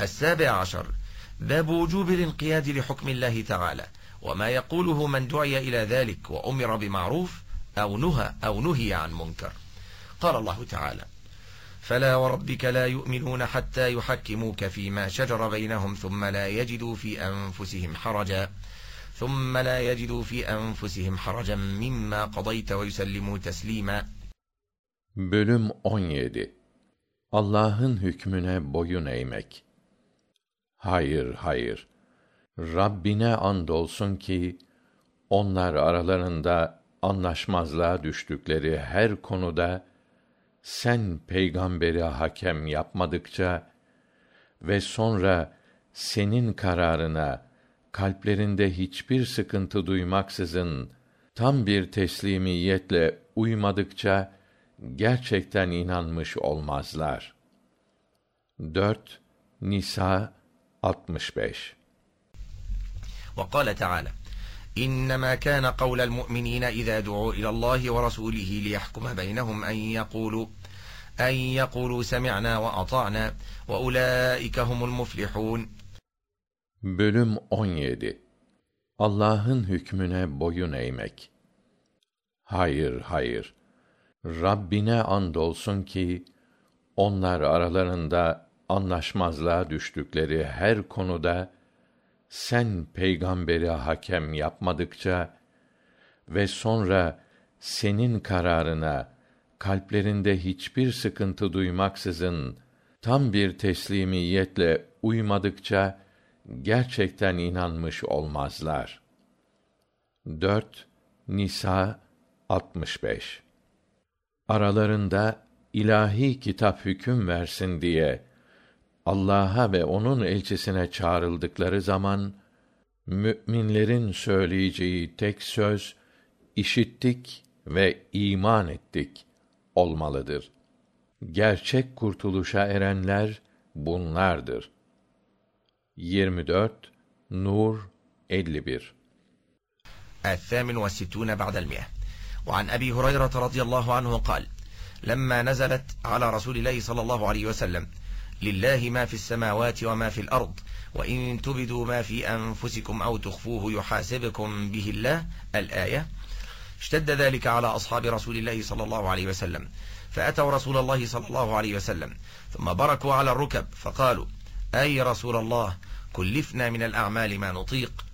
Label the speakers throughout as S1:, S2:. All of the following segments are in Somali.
S1: السابع عشر باب وجوب الانقياد لحكم الله تعالى وما يقوله من دعي إلى ذلك وأمر بمعروف أو نهى أو نهي عن منكر قال الله تعالى فلا وربك لا يؤمنون حتى يحكموك فيما شجر بينهم ثم لا يجدوا في أنفسهم حرجا ثم لا يجدوا في أنفسهم حرجا مما قضيت ويسلموا تسليما
S2: Bölüm 17 Allah'ın hükmüne boyun eğmek Hayır, hayır. Rabbine andolsun ki onlar aralarında anlaşmazlığa düştükleri her konuda sen peygamberi hakem yapmadıkça ve sonra senin kararına kalplerinde hiçbir sıkıntı duymaksızın tam bir teslimiyetle uymadıkça gerçekten inanmış olmazlar. 4 Nisa 65
S1: وقال تعالى إنما كان قول المؤمنين إذا دعوا إلى الله ورسوله ليحكم بينهم أن يقولوا أن يقولوا سمعنا وأطعنا وأولئك هم المفلحون
S2: Bölüm 17 Allah'ın hükmüne boyun eğmek. Hayır, hayır. Rabbine andolsun ki onlar aralarında anlaşmazlığa düştükleri her konuda sen peygamberi hakem yapmadıkça ve sonra senin kararına kalplerinde hiçbir sıkıntı duymaksızın tam bir teslimiyetle uymadıkça gerçekten inanmış olmazlar. 4 Nisa 65 Aralarında ilahi kitap hüküm versin diye Allah'a ve onun elçisine çağrıldıkları zaman müminlerin söyleyeceği tek söz işittik ve iman ettik olmalıdır. Gerçek kurtuluşa erenler bunlardır. 24 Nur 51
S1: الثامن والستون بعد المئة وعن أبي هريرة رضي الله عنه قال لما نزلت على رسول الله صلى الله عليه وسلم لله ما في السماوات وما في الأرض وإن تبدوا ما في أنفسكم أو تخفوه يحاسبكم به الله الآية اشتد ذلك على أصحاب رسول الله صلى الله عليه وسلم فأتوا رسول الله صلى الله عليه وسلم ثم بركوا على الركب فقالوا أي رسول الله كلفنا من الأعمال ما نطيق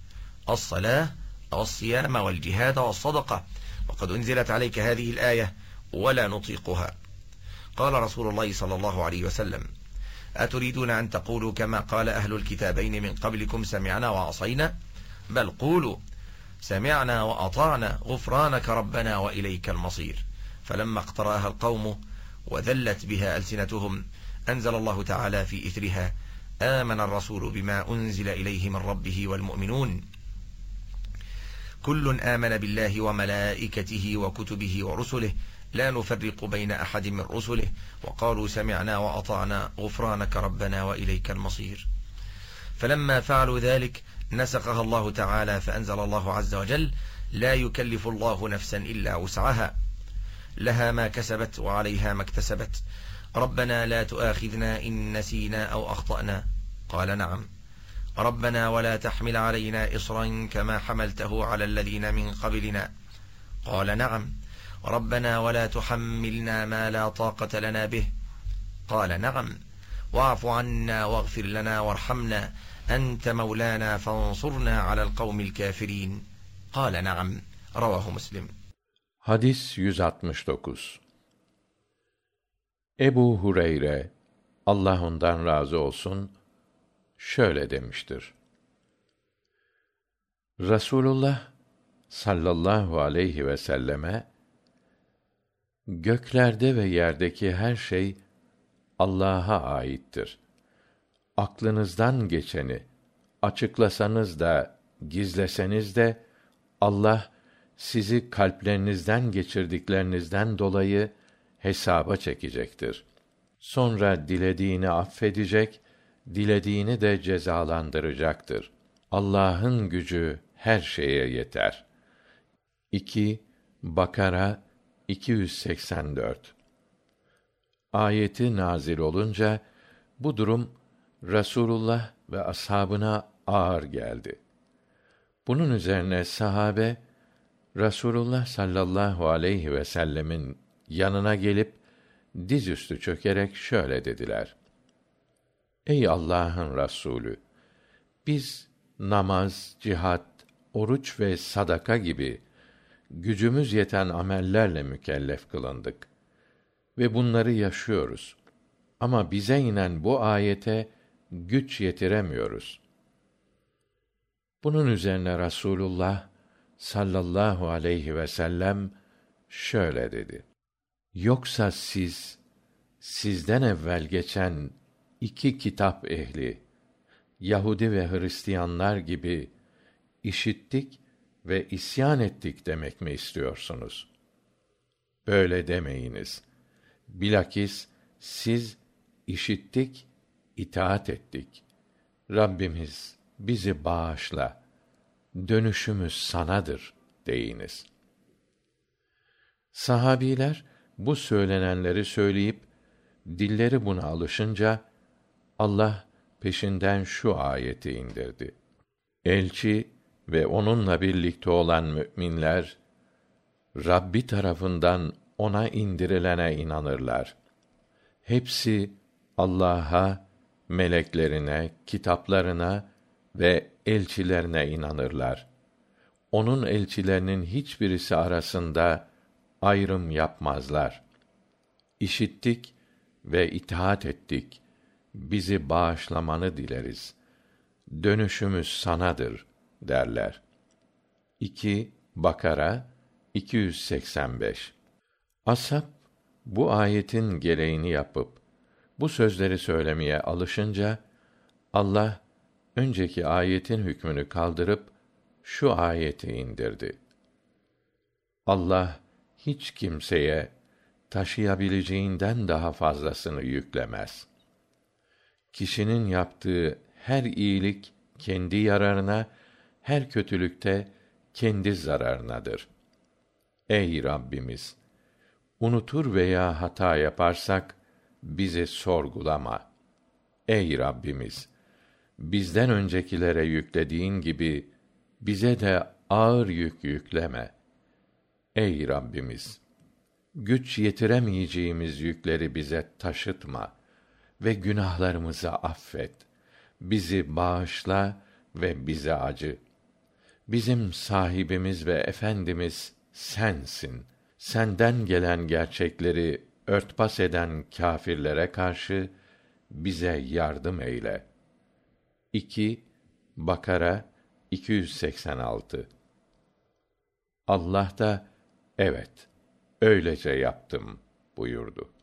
S1: الصلاة والصيام والجهاد والصدقة وقد أنزلت عليك هذه الآية ولا نطيقها قال رسول الله صلى الله عليه وسلم أتريدون أن تقولوا كما قال أهل الكتابين من قبلكم سمعنا وعصينا بل قولوا سمعنا وأطعنا غفرانك ربنا وإليك المصير فلما اقتراها القوم وذلت بها ألسنتهم أنزل الله تعالى في إثرها آمن الرسول بما أنزل إليه من ربه والمؤمنون كل آمن بالله وملائكته وكتبه ورسله لا نفرق بين أحد من رسله وقالوا سمعنا وأطعنا غفرانك ربنا وإليك المصير فلما فعلوا ذلك نسقها الله تعالى فأنزل الله عز وجل لا يكلف الله نفسا إلا وسعها لها ما كسبت وعليها ما اكتسبت ربنا لا تؤاخذنا إن نسينا أو أخطأنا قال نعم ربنا ولا تحمل علينا إصرا كما حملته على الذين من قبلنا قال نعم ربنا ولا تحملنا ما لا طاقة لنا به قال نعم واعف عنا واغفر لنا وارحمنا أنت مولانا فانصرنا على القوم الكافرين قال نعم رواه مسلم
S2: Hadis 169 Ebu Hureyre Allah ondan razı olsun şöyle demiştir. Rasulullah sallallahu aleyhi ve selleme göklerde ve yerdeki her şey Allah'a aittir. Aklınızdan geçeni açıklasanız da gizleseniz de Allah sizi kalplerinizden geçirdiklerinizden dolayı hesaba çekecektir. Sonra dilediğini affedecek, dilediğini de cezalandıracaktır. Allah'ın gücü her şeye yeter. 2 Bakara 284 Ayeti nazil olunca bu durum rasulullah ve ashabına ağır geldi. Bunun üzerine sahabe rasulullah sallallahu aleyhi vsellem'in yanına gelip dizüstü çökerek şöyle dediler. Ey allah'ın rasulü biz namaz cihat oruç ve sadaka gibi gücümüz yeten amellerle mükellef kılındık. Ve bunları yaşıyoruz. Ama bize inen bu ayete güç yetiremiyoruz. Bunun üzerine rasulullah sallallahu aleyhi vsellem şöyle dedi. Yoksa siz sizden evvel geçen iki kitap ehli yahudi ve hristiyanlar gibi işittik ve isyan ettik demek mi istiyorsunuz? Böyle demeyiniz. Bilakis siz işittik itaat ettik. Rabbimiz bizi bağışla dönüşümüz sanadır deyiniz. Sahabiler bu söylenenleri söyleyip dilleri buna alışınca allah peşinden şu ayeti indirdi. Elçi ve onunla birlikte olan mü'minler rabbi tarafından ona indirilene inanırlar. Hepsi allah'a meleklerine kitaplarına ve elçilerine inanırlar. O'nun elçilerinin hiçbirisi arasında ayrım yapmazlar. Işittik ve itaat ettik. Bizi bağışlamanı dileriz. Dönüşümüz sanadır derler. Bakara ashab bu ayetin gereğini yapıp bu sözleri söylemeye alışınca allah önceki ayetin hükmünü kaldırıp şu ayeti indirdi. Allah hiç kimseye taşıyabileceğinden daha fazlasını yüklemez. Kişinin yaptığı her iyilik kendi yararına her kötülükte kendi zararınadır. Ey rabbimiz unutur veya hata yaparsak bizi sorgulama. Ey rabbimiz bizden öncekilere yüklediğin gibi bize de ağır yük yükleme. Ey rabbimiz güç yetiremeyeceğimiz yükleri bize taşıtma ve günahlarımızı affet. Bizi bağışla ve bize acı bizim sahibimiz ve efendimiz sensin. Senden gelen gerçekleri örtbas eden kâfirlere karşı bize yardım eyle. Bakara allah da evet öylece yaptım buyurdu